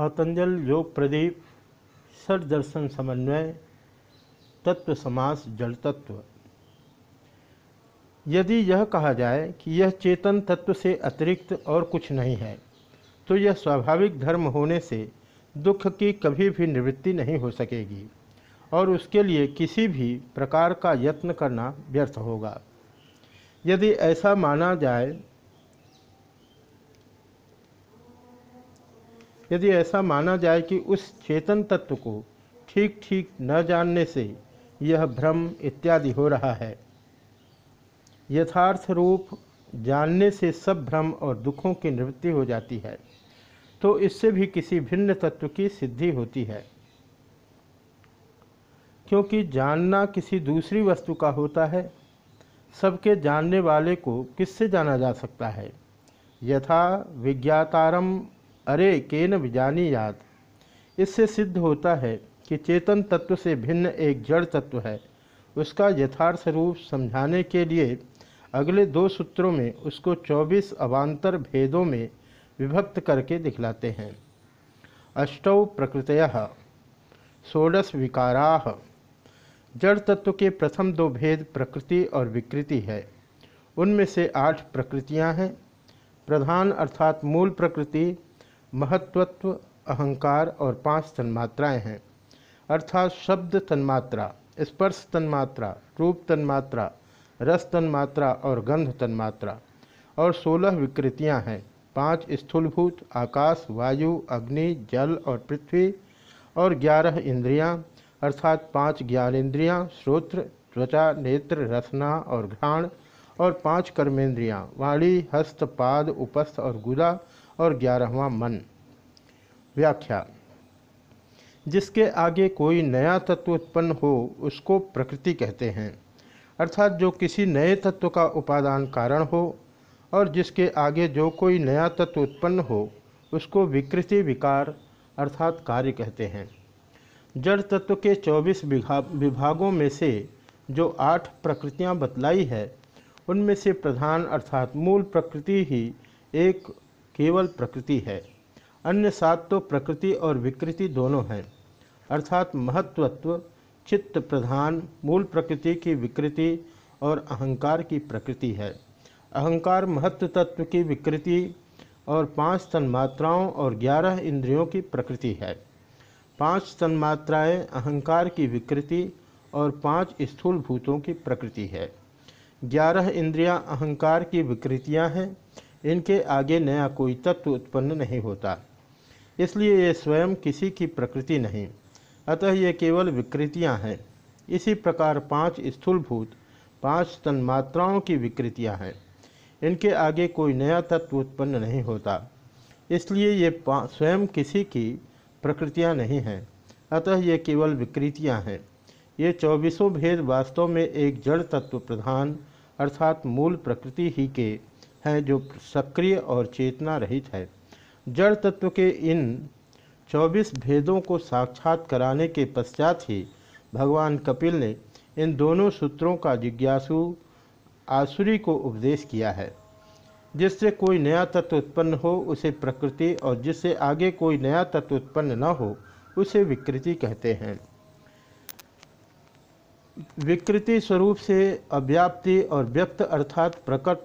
पातंजल, योग प्रदीप षड दर्शन समन्वय, तत्व समास जड़ तत्व। यदि यह कहा जाए कि यह चेतन तत्व से अतिरिक्त और कुछ नहीं है तो यह स्वाभाविक धर्म होने से दुख की कभी भी निवृत्ति नहीं हो सकेगी और उसके लिए किसी भी प्रकार का यत्न करना व्यर्थ होगा। यदि ऐसा माना जाए यदि ऐसा माना जाए कि उस चेतन तत्व को ठीक ठीक न जानने से यह भ्रम इत्यादि हो रहा है। यथार्थ रूप जानने से सब भ्रम और दुखों की निवृत्ति हो जाती है तो इससे भी किसी भिन्न तत्व की सिद्धि होती है। क्योंकि जानना किसी दूसरी वस्तु का होता है, सबके जानने वाले को किससे जाना जा सकता है? यथा विज्ञातारम अरे केन विजानी याद? इससे सिद्ध होता है कि चेतन तत्व से भिन्न एक जड़ तत्व है। उसका यथार्थ रूप समझाने के लिए अगले दो सूत्रों में उसको 24 अवान्तर भेदों में विभक्त करके दिखलाते हैं। अष्टौ प्रकृतय, षोडश विकारा। जड़ तत्व के प्रथम दो भेद प्रकृति और विकृति है। उनमें से आठ प्रकृतियाँ हैं। प्रधान अर्थात मूल प्रकृति महत्वत्व अहंकार और पाँच तन्मात्राएँ हैं। अर्थात शब्द तन्मात्रा, स्पर्श तन्मात्रा, रूप तन्मात्रा, रस तन्मात्रा और गंध तन्मात्रा। और सोलह विकृतियाँ हैं। पाँच स्थूलभूत, आकाश, वायु, अग्नि, जल और पृथ्वी। और ग्यारह इंद्रियाँ, अर्थात पाँच ज्ञानेन्द्रियाँ, श्रोत्र, त्वचा, नेत्र, रसना और घ्राण। और पाँच कर्मेंद्रियाँ, वाणी, हस्त, पाद, उपस्थ और गुदा। और ग्यारहवा मन। व्याख्या, जिसके आगे कोई नया तत्व उत्पन्न हो, उसको प्रकृति कहते हैं। अर्थात जो किसी नए तत्व का उपादान कारण हो, और जिसके आगे जो कोई नया तत्व उत्पन्न हो, उसको विकृति विकार अर्थात कार्य कहते हैं। जड़ तत्व के 24 विभागों में से जो आठ प्रकृतियाँ बतलाई है, उनमें से प्रधान अर्थात मूल प्रकृति ही एक केवल प्रकृति है। अन्य सात तो प्रकृति और विकृति दोनों हैं। अर्थात महत्वत्व चित्त प्रधान, मूल प्रकृति की विकृति और अहंकार की प्रकृति है। अहंकार महत्व तत्व की विकृति और पाँच तन्मात्राओं और ग्यारह इंद्रियों की प्रकृति है। पाँच तन्मात्राएँ अहंकार की विकृति और पाँच स्थूल भूतों की प्रकृति है। ग्यारह इंद्रियाँ अहंकार की विकृतियाँ हैं। इनके आगे नया कोई तत्व उत्पन्न नहीं होता। इसलिए ये स्वयं किसी की प्रकृति नहीं, अतः ये केवल विकृतियाँ हैं। इसी प्रकार पाँच स्थूलभूत, पाँच तन्मात्राओं की विकृतियाँ हैं। इनके आगे कोई नया तत्व उत्पन्न नहीं होता। इसलिए ये स्वयं किसी की प्रकृतियाँ नहीं हैं, अतः ये केवल विकृतियाँ हैं। ये चौबीसों भेद वास्तव में एक जड़ तत्व प्रधान, अर्थात मूल प्रकृति ही के हैं जो सक्रिय और चेतना रहित है। जड़ तत्व के इन चौबीस भेदों को साक्षात कराने के पश्चात ही भगवान कपिल ने इन दोनों सूत्रों का जिज्ञासु आसुरी को उपदेश किया है। जिससे कोई नया तत्व उत्पन्न हो, उसे प्रकृति और जिससे आगे कोई नया तत्व उत्पन्न न हो, उसे विकृति कहते हैं। विकृति स्वरूप से अव्याप्ति और व्यक्त अर्थात प्रकट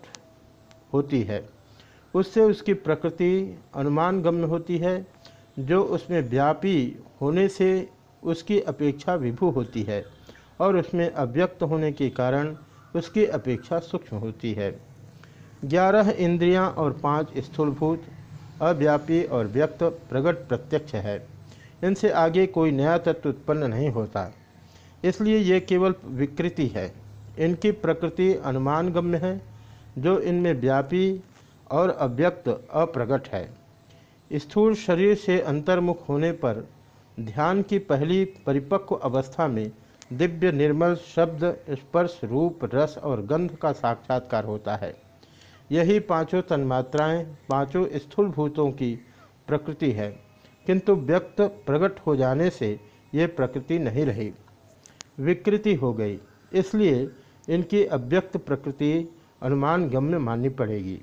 होती है। उससे उसकी प्रकृति अनुमान गम्य होती है। जो उसमें व्यापी होने से उसकी अपेक्षा विभू होती है और उसमें अव्यक्त होने के कारण उसकी अपेक्षा सूक्ष्म होती है। ग्यारह इंद्रियाँ और पाँच स्थूलभूत, अव्यापी और व्यक्त प्रकट प्रत्यक्ष है। इनसे आगे कोई नया तत्व उत्पन्न नहीं होता। इसलिए ये केवल विकृति है। इनकी प्रकृति अनुमानगम्य है। जो इनमें व्यापी और अव्यक्त अप्रगट है। स्थूल शरीर से अंतर्मुख होने पर ध्यान की पहली परिपक्व अवस्था में दिव्य निर्मल शब्द, स्पर्श रूप, रस और गंध का साक्षात्कार होता है। यही पाँचों तन्मात्राएँ, पाँचों स्थूल भूतों की प्रकृति है। किंतु व्यक्त प्रकट हो जाने से ये प्रकृति नहीं रही। विकृति हो गई। इसलिए इनकी अव्यक्त प्रकृति अनुमान गम्य माननी पड़ेगी।